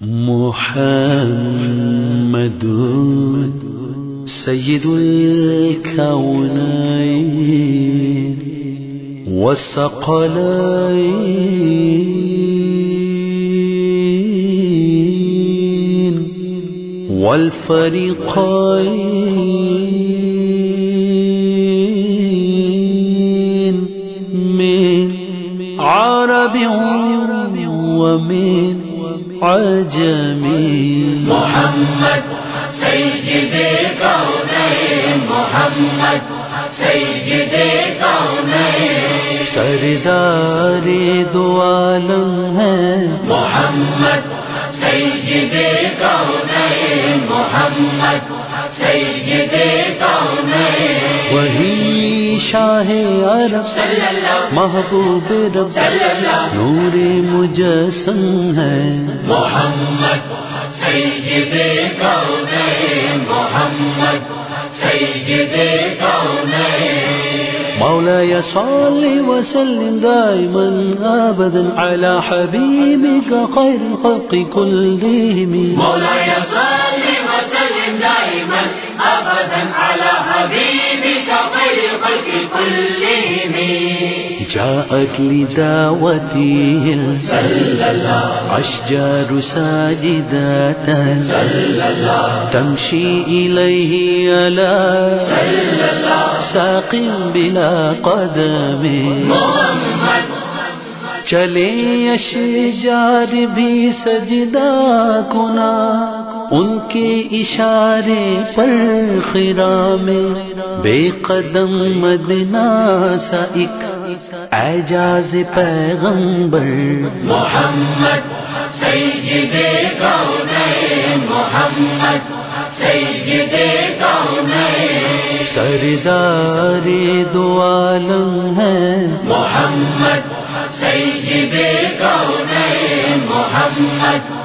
محمد سيد الكونين والثقلين والفريقين من عرب ومن عجم محمد الكونين محمد الكونين سردار دو عالم شاہ عرب محبوب رب نور مجسم ہے۔ محمد سيد الكونين محمد سيد الكونين مولاي صل وسلم دائما ابدا على حبيبك خير الخلق كلهم۔ مولاي صل وسلم دائما ابدا على حبيبك جاءت لدعوته صلى الله أشجار ساجدات صلى الله تمشي إليه على ساق بلا قدم. محمد چلے اشجار بھی سجدہ کنا ان کے اشارے پر خرا میں بے قدم مدینہ سا ایک اعجاز پیغمبر محمد سيد الكونين محمد الكونين سردار دو عالم ہے محمد سيد الكونين محمد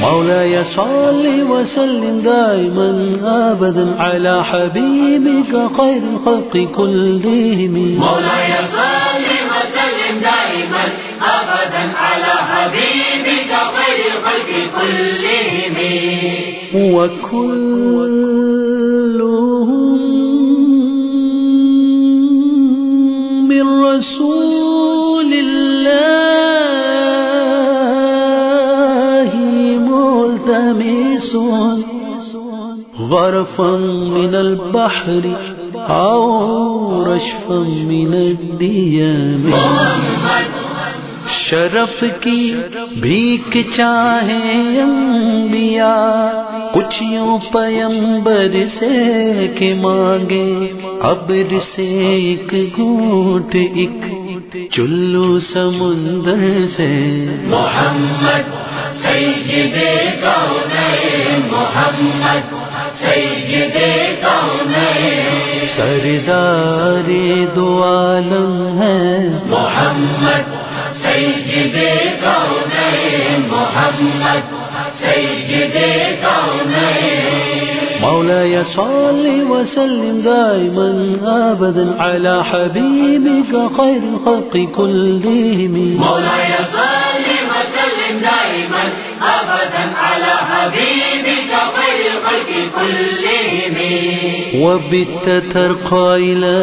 مولاي صل وسلم دائما ابدا على حبيبك خير الخلق كلهم. مولاي صل وسلم دائما ابدا على حبيبك خير الخلق كلهم. وكلهم من رسول ملتمس غرفا من البحر أو رشفا من الديام شرف کی بھیک چاہے انبیاء کچھ یوں پیمبر سے کہ مانگے ابر سے ایک گھونٹ، ایک چلو سمندر سے۔ محمد سيد الكونين محمد الكونين سردار دو عالم ہے۔ محمد الكونين محمد سيد الكونين مولاي صل وسلم دائما ابدا على حبيبك خير الخلق كلهم مولاي صل وسلم دائما ابدا على حبيبك خير الخلق كلهم. وبت ترقى إلى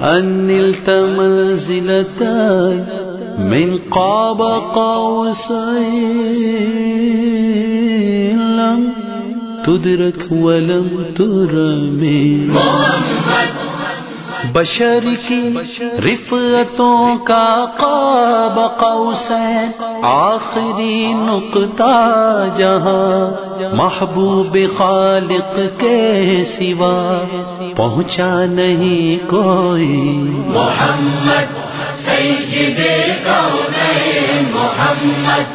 أن نلت منزلتان من قاب قوسين لم تدرك ولم ترمي بشر کی رفتوں کا قاب قوسین آخری نقطہ جہاں محبوب خالق کے سوا پہنچا نہیں کوئی۔ محمد سيد الكونين محمد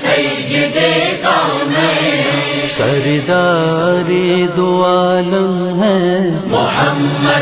سيد الكونين سردار دو عالم ہے محمد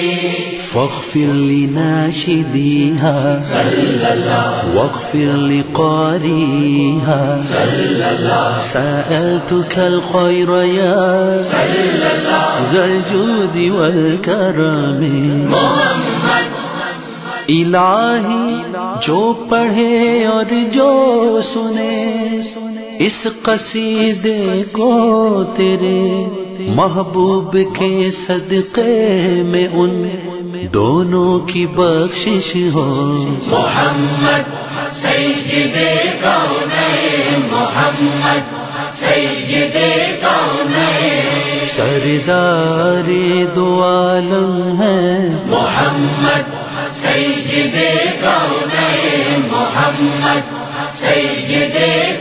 فاغفر لناشديها. واغفر لقاريها. سألتك الخير يا ذا الجود والكرم. محمد الہی جو پڑھے اور جو سنے، اس قصیدے کو تیرے محبوب کے صدقے میں ان دونوں کی بخشش ہو۔ محمد كونين محمد سيد كونين سردار دو عالم ہے۔ محمد كونين محمد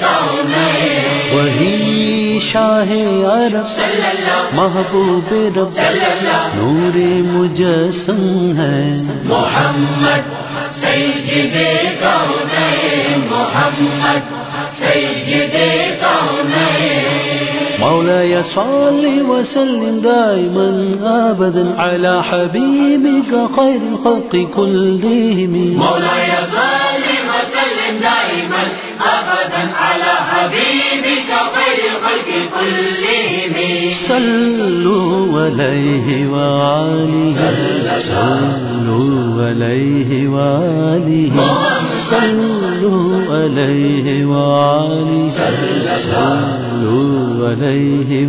كونين وہی شاہ عرب محبوب رب نور مجسم ہے۔ محمد سيد كونين محمد سيد كونين مولاي صل وسلم دائما ابدا على حبيبك خير الخلق كلهم۔ مولاي صل وسلم دائما ابدا على حبيبك خير الخلق كلهم صلوا عليه وآله صلوا عليه وآله صلوا عليه